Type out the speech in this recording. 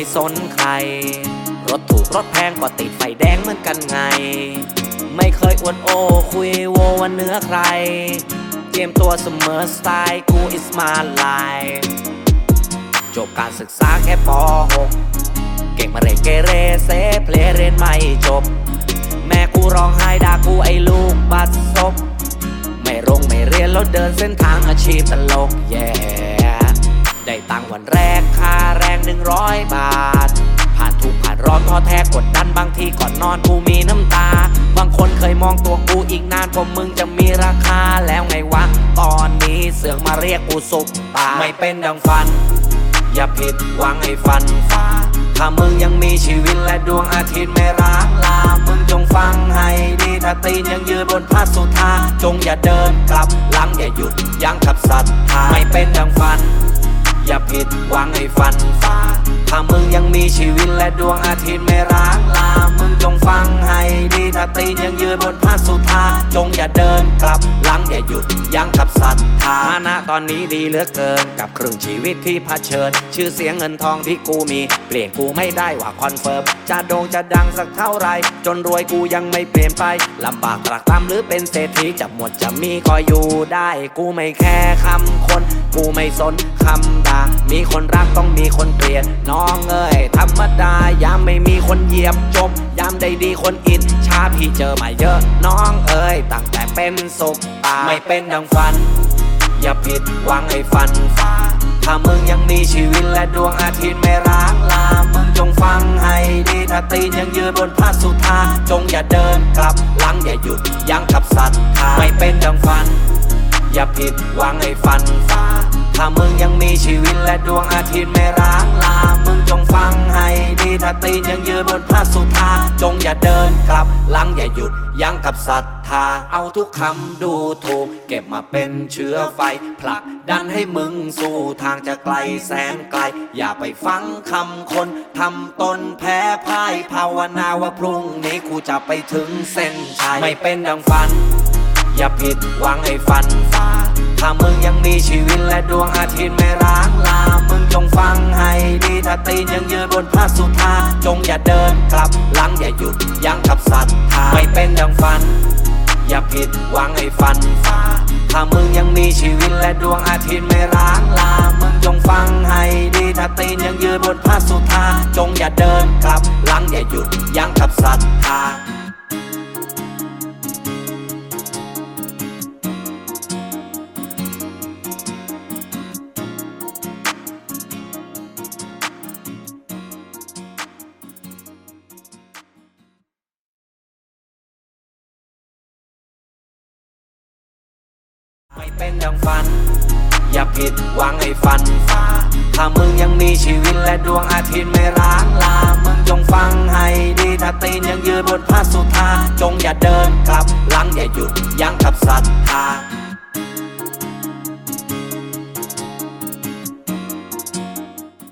ไม่สนใคร รถถูกรถแพงก็ติดไฟแดงเหมือนกันไง ไม่เคยอวดโอ้คุยโววันเนื้อใคร เตรียมตัวเสมอสไตล์กู is my life จบการศึกษาแค่ป .6 เก่งมาเรเกเรเซเพลเรียนไม่จบ แม่กูร้องไห้ด่ากูไอ้ลูกบัดซบไม่รงไม่เรียนแล้วเดินเส้นทางอาชีพตลกแย่ ได้ตังค์วันแรกค่าแรงหนึ่งร้อยบาท ผ่านทุกผ่านร้อนท้อแท้กดดันบางทีก่อนนอนกูมีน้ำตา บางคนเคยมองตัวกูอีกนานกว่ามึงจะมีราคาแล้วไงวะ ตอนนี้เสือกมาเรียกกูสุกตาไม่เป็นดังฝัน อย่าผิดหวังให้ฟันฟ้า ถ้ามึงยังมีชีวิตและดวงอาทิตย์ไม่ร้างลา มึงจงฟังให้ดีถ้าตีนยังยืนบนพระสุธาจงอย่าเดินกลับหลังอย่าหยุดยั้งกับศรัทธาไม่เป็นดังฝัน อย่าผิดหวังให้ฟันฝ่าถ้ามึงยังมีชีวิตและดวงอาทิตย์ไม่ร้างลา มึงจงฟังให้ดี ตีนยังยืนบนพระสุธาจงอย่าเดินกลับหลังอย่าหยุดยั้งกับศรัทธาฐานะตอนนี้ดีเหลือเกิน กับครึ่งชีวิตที่เผชิญ ชื่อเสียงเงินทองที่กูมี เปลี่ยนกูไม่ได้ว่าคอนเฟิร์มจะโด่งจะดังสักเท่าไร จนรวยกูยังไม่เปลี่ยนไปลำบากตรากตรำหรือเป็นเศรษฐีจะหมดจะมีก็อยู่ได้ กูไม่แค่คำคน กูไม่สนคำด่ามีคนรักต้องมีคนเกลียดน้องเอ้ยธรรมดายามไม่มีคนเหยียบจมยามได้ดีคนอินชาพี่เจอมาเยอะน้องเอ้ยตั้งแต่เป็นสุขตาไม่เป็นดังฝัน อย่าผิดหวังให้ฟันฟ้า ถ้ามึงยังมีชีวิตและดวงอาทิตย์ไม่ร้างลา มึงจงฟังให้ดีถ้าตีนยังยืนบนพระสุธาจงอย่าเดินกลับหลังอย่าหยุดยั้งกับศรัทาไม่เป็นดังฝัน อย่าผิดหวังให้ฟันฟ้า ถ้ามึงยังมีชีวิตและดวงอาทิตย์ไม่ร้างลา มึงจงฟัง ถ้าตีนยังยืนบนพระสุธาจงอย่าเดินกลับหลังอย่าหยุดยั้งกับศรัทธา เอาทุกคำดูถูก เก็บมาเป็นเชื้อไฟผลักดันให้มึงสู่ทางจะไกลแสนไกล อย่าไปฟังคำคนทำตนแพ้พ่ายภาวนาว่าพรุ่งนี้กูจะไปถึงเส้นชัยไม่เป็นดังฝัน อย่าผิดหวังให้ฟันฟ้าถ้ามึงยังมีชีวิตและดวงอาทิตย์ไม่ร้างลา มึงจงฟังให้ดีถ้าตีนยังยืน จงอย่าเดินกลับหลังอย่าหยุดยั้งกับศรัทธาไม่เป็นดังฝัน อย่าผิดหวังให้ฟันฟ้าถ้ามึงยังมีชีวิตและดวงอาทิตย์ไม่ร้างลา มึงจงฟังให้ดีถ้าตีนยังยืนบนพระสุธาจงอย่าเดินกลับหลังอย่าหยุดยั้งกับศรัท ไม่เป็นดังฝัน อย่าผิดหวังให้ฟันฟ้า ถ้ามึงยังมีชีวิตและดวงอาทิตย์ไม่ร้างลา มึงจงฟังให้ดี ถ้าตีนยังยืนบนผ้าสุธาจงอย่าเดินกลับหลัง